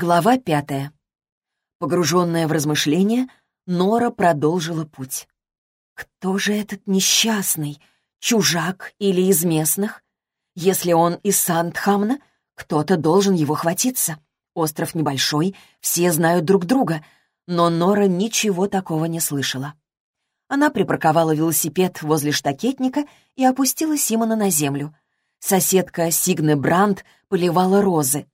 Глава пятая. Погруженная в размышления, Нора продолжила путь. Кто же этот несчастный? Чужак или из местных? Если он из Сандхамна, кто-то должен его хватиться. Остров небольшой, все знают друг друга, но Нора ничего такого не слышала. Она припарковала велосипед возле штакетника и опустила Симона на землю. Соседка Сигны Брандт поливала розы.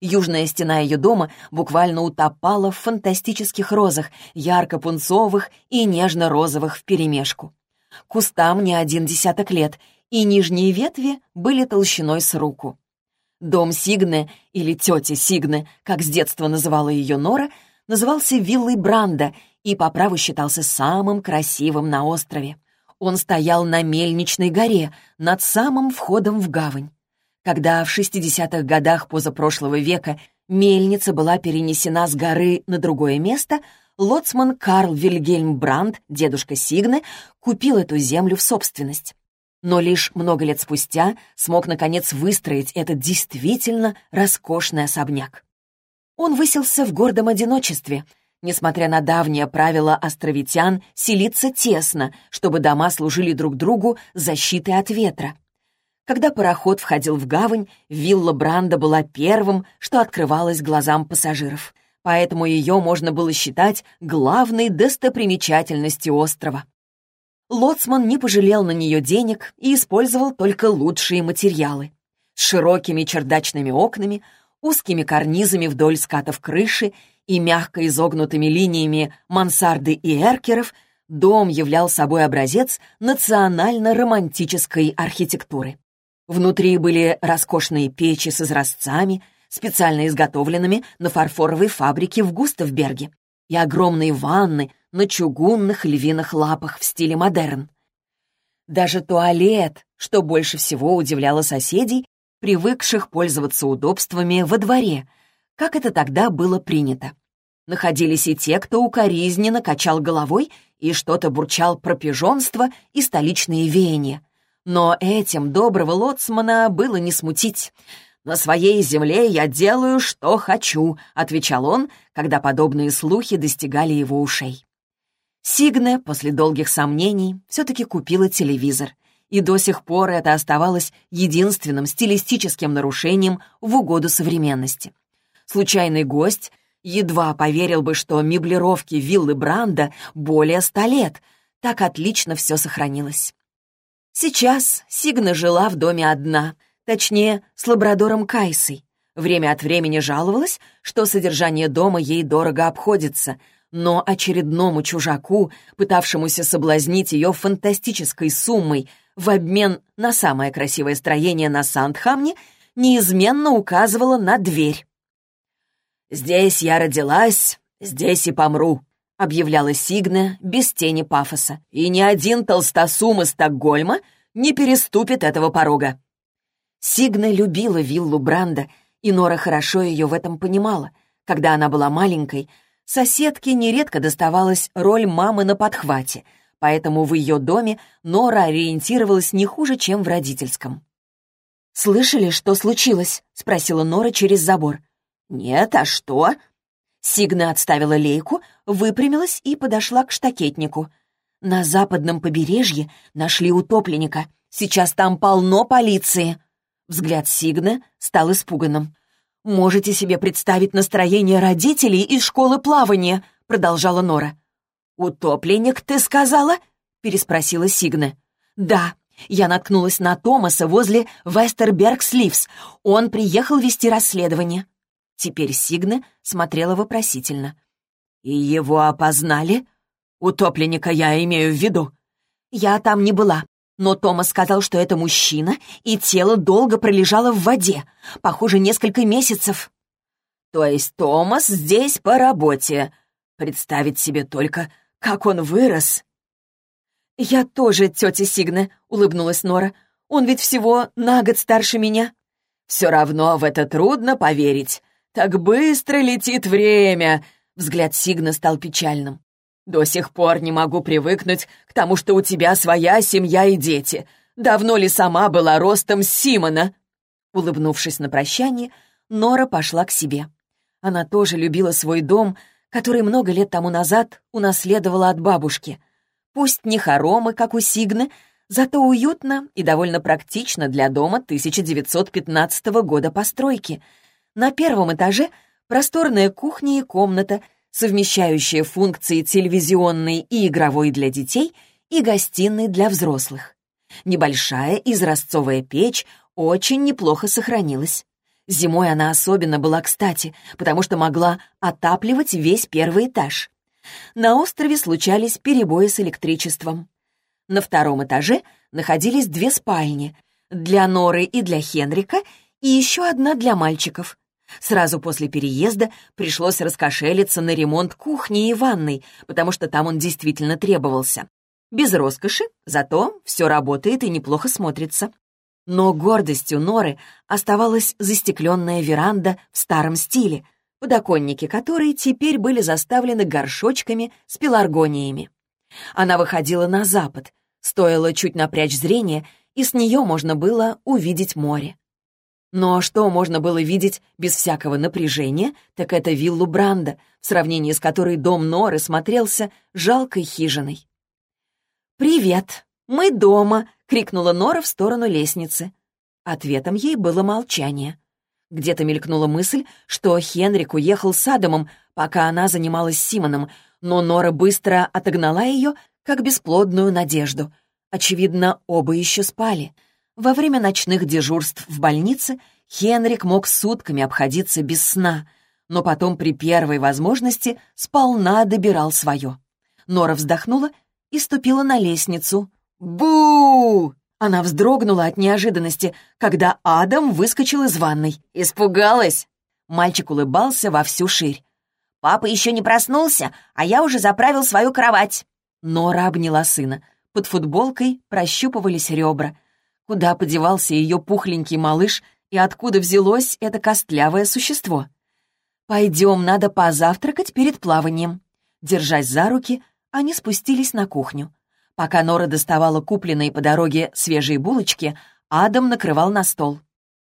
Южная стена ее дома буквально утопала в фантастических розах, ярко-пунцовых и нежно-розовых вперемешку. Кустам не один десяток лет, и нижние ветви были толщиной с руку. Дом Сигны, или тети Сигны, как с детства называла ее Нора, назывался виллой Бранда и по праву считался самым красивым на острове. Он стоял на Мельничной горе, над самым входом в гавань. Когда в 60-х годах позапрошлого века мельница была перенесена с горы на другое место, лоцман Карл Вильгельм Брандт, дедушка Сигны, купил эту землю в собственность. Но лишь много лет спустя смог, наконец, выстроить этот действительно роскошный особняк. Он выселся в гордом одиночестве, несмотря на давнее правило островитян селиться тесно, чтобы дома служили друг другу защитой от ветра. Когда пароход входил в гавань, вилла Бранда была первым, что открывалось глазам пассажиров. Поэтому ее можно было считать главной достопримечательностью острова. Лоцман не пожалел на нее денег и использовал только лучшие материалы. С широкими чердачными окнами, узкими карнизами вдоль скатов крыши и мягко изогнутыми линиями мансарды и эркеров дом являл собой образец национально-романтической архитектуры. Внутри были роскошные печи с изразцами, специально изготовленными на фарфоровой фабрике в Густавберге, и огромные ванны на чугунных львиных лапах в стиле модерн. Даже туалет, что больше всего удивляло соседей, привыкших пользоваться удобствами во дворе, как это тогда было принято. Находились и те, кто укоризненно качал головой и что-то бурчал про пижонство и столичные веяния. Но этим доброго лоцмана было не смутить. «На своей земле я делаю, что хочу», — отвечал он, когда подобные слухи достигали его ушей. Сигне после долгих сомнений все-таки купила телевизор, и до сих пор это оставалось единственным стилистическим нарушением в угоду современности. Случайный гость едва поверил бы, что меблировки виллы Бранда более ста лет. Так отлично все сохранилось. Сейчас Сигна жила в доме одна, точнее, с лабрадором Кайсой. Время от времени жаловалась, что содержание дома ей дорого обходится, но очередному чужаку, пытавшемуся соблазнить ее фантастической суммой в обмен на самое красивое строение на Сандхамне, неизменно указывала на дверь. «Здесь я родилась, здесь и помру», — объявляла Сигна без тени пафоса. «И ни один толстосум из Стокгольма не переступит этого порога». Сигна любила виллу Бранда, и Нора хорошо ее в этом понимала. Когда она была маленькой, соседке нередко доставалась роль мамы на подхвате, поэтому в ее доме Нора ориентировалась не хуже, чем в родительском. «Слышали, что случилось?» — спросила Нора через забор. «Нет, а что?» Сигна отставила лейку, выпрямилась и подошла к штакетнику. На западном побережье нашли утопленника. Сейчас там полно полиции. Взгляд Сигна стал испуганным. «Можете себе представить настроение родителей из школы плавания?» — продолжала Нора. «Утопленник, ты сказала?» — переспросила Сигна. «Да, я наткнулась на Томаса возле Вестерберг-Сливс. Он приехал вести расследование». Теперь Сигна смотрела вопросительно. «И его опознали?» «Утопленника я имею в виду». «Я там не была, но Томас сказал, что это мужчина, и тело долго пролежало в воде, похоже, несколько месяцев». «То есть Томас здесь по работе? Представить себе только, как он вырос!» «Я тоже тетя Сигна», — улыбнулась Нора. «Он ведь всего на год старше меня». «Все равно в это трудно поверить. «Так быстро летит время!» Взгляд Сигна стал печальным. «До сих пор не могу привыкнуть к тому, что у тебя своя семья и дети. Давно ли сама была ростом Симона?» Улыбнувшись на прощание, Нора пошла к себе. Она тоже любила свой дом, который много лет тому назад унаследовала от бабушки. Пусть не хоромы, как у Сигны, зато уютно и довольно практично для дома 1915 года постройки. На первом этаже просторная кухня и комната, совмещающая функции телевизионной и игровой для детей и гостиной для взрослых. Небольшая изразцовая печь очень неплохо сохранилась. Зимой она особенно была кстати, потому что могла отапливать весь первый этаж. На острове случались перебои с электричеством. На втором этаже находились две спальни — для Норы и для Хенрика, и еще одна для мальчиков. Сразу после переезда пришлось раскошелиться на ремонт кухни и ванной, потому что там он действительно требовался. Без роскоши, зато все работает и неплохо смотрится. Но гордостью Норы оставалась застекленная веранда в старом стиле, подоконники которой теперь были заставлены горшочками с пеларгониями. Она выходила на запад, стоило чуть напрячь зрение, и с нее можно было увидеть море. Но что можно было видеть без всякого напряжения, так это виллу Бранда, в сравнении с которой дом Норы смотрелся жалкой хижиной. «Привет! Мы дома!» — крикнула Нора в сторону лестницы. Ответом ей было молчание. Где-то мелькнула мысль, что Хенрик уехал с Адамом, пока она занималась Симоном, но Нора быстро отогнала ее, как бесплодную надежду. Очевидно, оба еще спали. Во время ночных дежурств в больнице Хенрик мог сутками обходиться без сна, но потом при первой возможности сполна добирал свое. Нора вздохнула и ступила на лестницу. бу Она вздрогнула от неожиданности, когда Адам выскочил из ванной. «Испугалась?» Мальчик улыбался во всю ширь. «Папа еще не проснулся, а я уже заправил свою кровать». Нора обняла сына. Под футболкой прощупывались ребра. Куда подевался ее пухленький малыш и откуда взялось это костлявое существо? «Пойдем, надо позавтракать перед плаванием». Держась за руки, они спустились на кухню. Пока Нора доставала купленные по дороге свежие булочки, Адам накрывал на стол.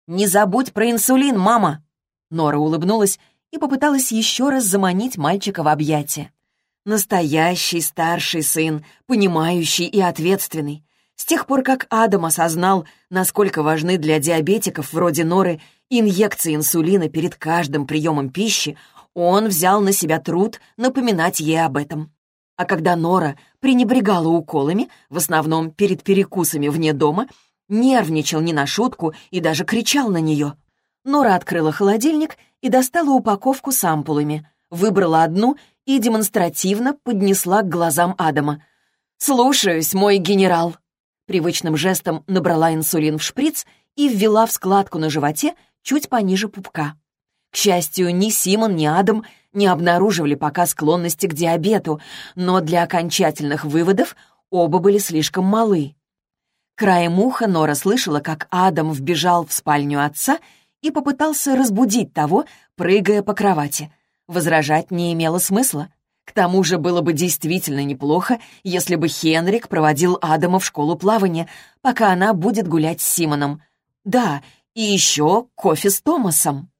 «Не забудь про инсулин, мама!» Нора улыбнулась и попыталась еще раз заманить мальчика в объятия. Настоящий старший сын, понимающий и ответственный. С тех пор, как Адам осознал, насколько важны для диабетиков вроде Норы инъекции инсулина перед каждым приемом пищи, он взял на себя труд напоминать ей об этом. А когда Нора пренебрегала уколами, в основном перед перекусами вне дома, нервничал не на шутку и даже кричал на нее. Нора открыла холодильник и достала упаковку с ампулами, выбрала одну и демонстративно поднесла к глазам Адама. «Слушаюсь, мой генерал!» Привычным жестом набрала инсулин в шприц и ввела в складку на животе чуть пониже пупка. К счастью, ни Симон, ни Адам не обнаруживали пока склонности к диабету, но для окончательных выводов оба были слишком малы. Краем уха Нора слышала, как Адам вбежал в спальню отца и попытался разбудить того, прыгая по кровати. Возражать не имело смысла. К тому же было бы действительно неплохо, если бы Хенрик проводил Адама в школу плавания, пока она будет гулять с Симоном. Да, и еще кофе с Томасом.